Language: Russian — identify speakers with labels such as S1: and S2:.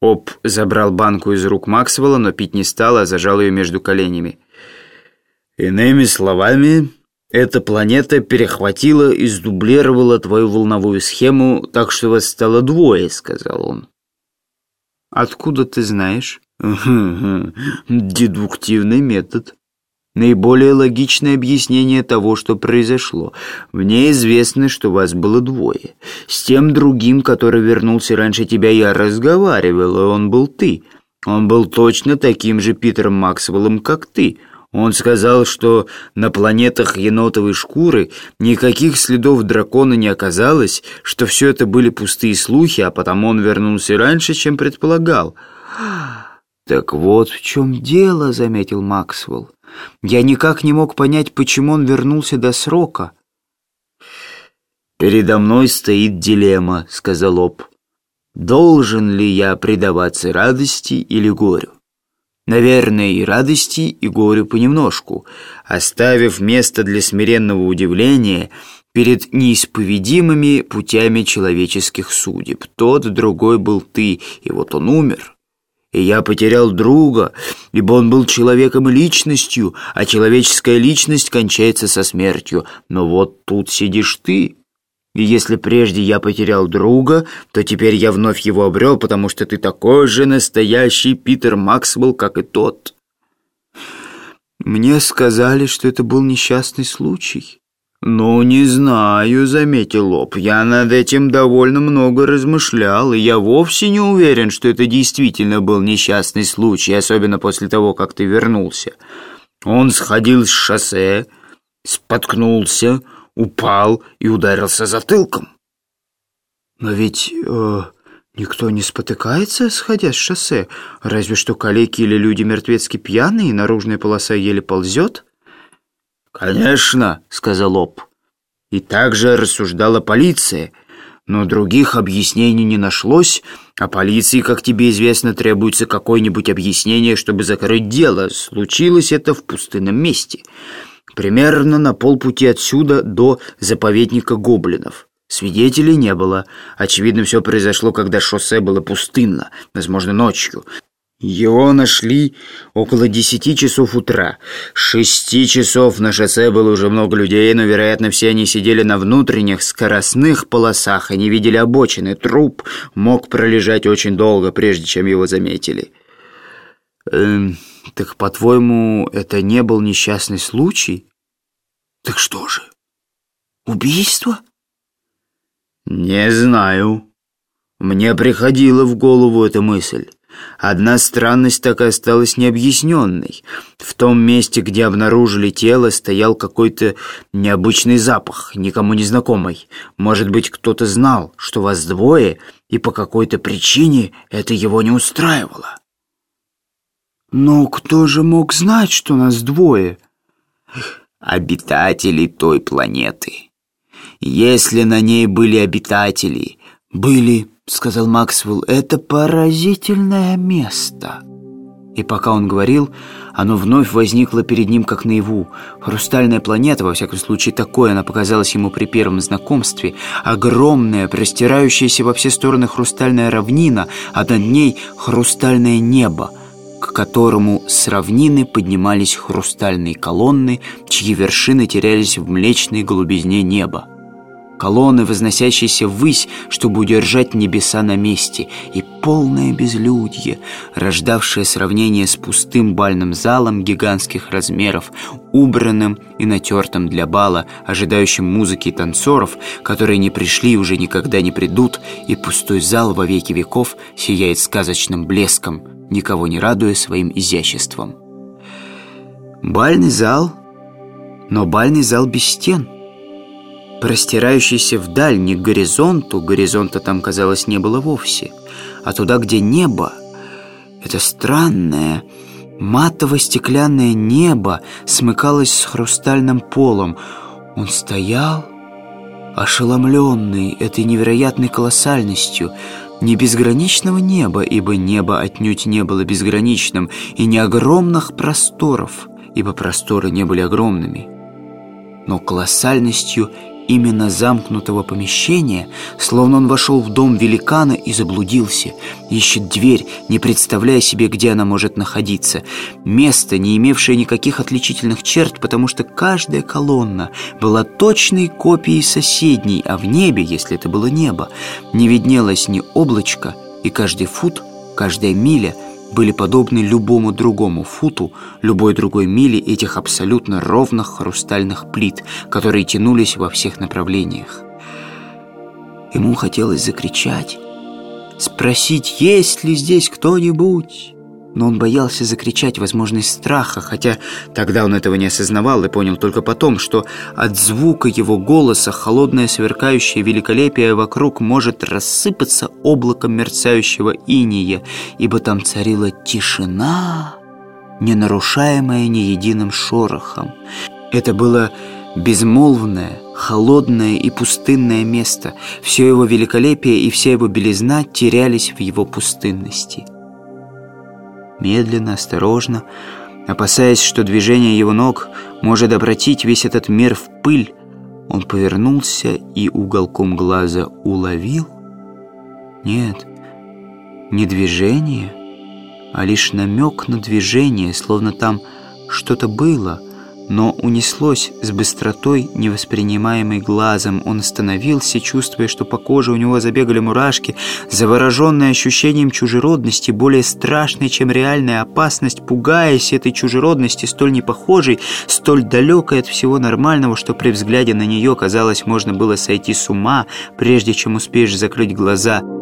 S1: Оп забрал банку из рук Максвелла, но пить не стал, а зажал ее между коленями. «Иными словами, эта планета перехватила и сдублировала твою волновую схему, так что вас стало двое», — сказал он. «Откуда ты знаешь?» «Дедуктивный метод. Наиболее логичное объяснение того, что произошло. Мне известно, что вас было двое. С тем другим, который вернулся раньше тебя, я разговаривал, и он был ты. Он был точно таким же Питером Максвеллом, как ты». Он сказал, что на планетах енотовой шкуры никаких следов дракона не оказалось, что все это были пустые слухи, а потому он вернулся раньше, чем предполагал. «Так вот в чем дело», — заметил Максвелл. «Я никак не мог понять, почему он вернулся до срока». «Передо мной стоит дилемма», — сказал Об. «Должен ли я предаваться радости или горю?» Наверное, и радости, и горю понемножку, оставив место для смиренного удивления перед неисповедимыми путями человеческих судеб. Тот другой был ты, и вот он умер. И я потерял друга, ибо он был человеком и личностью, а человеческая личность кончается со смертью. Но вот тут сидишь ты, и если прежде я потерял друга, то теперь я вновь его обрел, потому что ты такой же настоящий Питер Максвелл, как и тот. Мне сказали, что это был несчастный случай. «Ну, не знаю», — заметил Лоб. «Я над этим довольно много размышлял, и я вовсе не уверен, что это действительно был несчастный случай, особенно после того, как ты вернулся. Он сходил с шоссе, споткнулся, упал и ударился затылком. Но ведь э, никто не спотыкается, сходя с шоссе, разве что калеки или люди мертвецки пьяные, наружная полоса еле ползет. «Конечно», — сказал Об. И также рассуждала полиция, но других объяснений не нашлось, а полиции, как тебе известно, требуется какое-нибудь объяснение, чтобы закрыть дело. Случилось это в пустынном месте примерно на полпути отсюда до заповедника гоблинов. Свидетелей не было. Очевидно, все произошло, когда шоссе было пустынно, возможно, ночью. Его нашли около десяти часов утра. шести часов на шоссе было уже много людей, но, вероятно, все они сидели на внутренних скоростных полосах и не видели обочины. Труп мог пролежать очень долго, прежде чем его заметили. Эм, так, по-твоему, это не был несчастный случай? Так что же, убийство? Не знаю. Мне приходила в голову эта мысль. Одна странность так и осталась необъясненной. В том месте, где обнаружили тело, стоял какой-то необычный запах, никому не знакомый. Может быть, кто-то знал, что вас двое, и по какой-то причине это его не устраивало. Но кто же мог знать, что нас двое? обитатели той планеты. Если на ней были обитатели, были, сказал Максвелл, это поразительное место. И пока он говорил, оно вновь возникло перед ним как наяву. Хрустальная планета, во всяком случае такое она показалась ему при первом знакомстве, огромная, простирающаяся во все стороны хрустальная равнина, а над ней хрустальное небо — к которому с равнины поднимались хрустальные колонны, чьи вершины терялись в млечной голубизне неба. Колонны, возносящиеся ввысь, чтобы удержать небеса на месте, и полное безлюдье, рождавшее сравнение с пустым бальным залом гигантских размеров, убранным и натертым для бала, ожидающим музыки и танцоров, которые не пришли и уже никогда не придут, и пустой зал во веки веков сияет сказочным блеском, никого не радуя своим изяществом. Бальный зал, но бальный зал без стен, простирающийся вдаль не к горизонту, горизонта там, казалось, не было вовсе, а туда, где небо, это странное, матово-стеклянное небо смыкалось с хрустальным полом. Он стоял, ошеломленный этой невероятной колоссальностью, не безграничного неба, ибо небо отнюдь не было безграничным, и не огромных просторов, ибо просторы не были огромными, но колоссальностью именно замкнутого помещения, словно он вошел в дом великана и заблудился. Ищет дверь, не представляя себе, где она может находиться. Место, не имевшее никаких отличительных черт, потому что каждая колонна была точной копией соседней, а в небе, если это было небо, не виднелось ни облачка, и каждый фут, каждая миля — были подобны любому другому футу, любой другой мили этих абсолютно ровных хрустальных плит, которые тянулись во всех направлениях. Ему хотелось закричать, спросить, есть ли здесь кто-нибудь но он боялся закричать, возможно, из страха, хотя тогда он этого не осознавал и понял только потом, что от звука его голоса холодное сверкающее великолепие вокруг может рассыпаться облаком мерцающего иния, ибо там царила тишина, не нарушаемая ни единым шорохом. Это было безмолвное, холодное и пустынное место. Все его великолепие и вся его белизна терялись в его пустынности медленно, осторожно, опасаясь, что движение его ног может обратить весь этот мир в пыль, он повернулся и уголком глаза уловил? Нет, не движение, а лишь намек на движение, словно там что-то было — но унеслось с быстротой, невоспринимаемой глазом. Он остановился, чувствуя, что по коже у него забегали мурашки, завороженный ощущением чужеродности, более страшной, чем реальная опасность, пугаясь этой чужеродности, столь непохожей, столь далекой от всего нормального, что при взгляде на нее, казалось, можно было сойти с ума, прежде чем успеешь закрыть глаза –